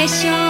叶修。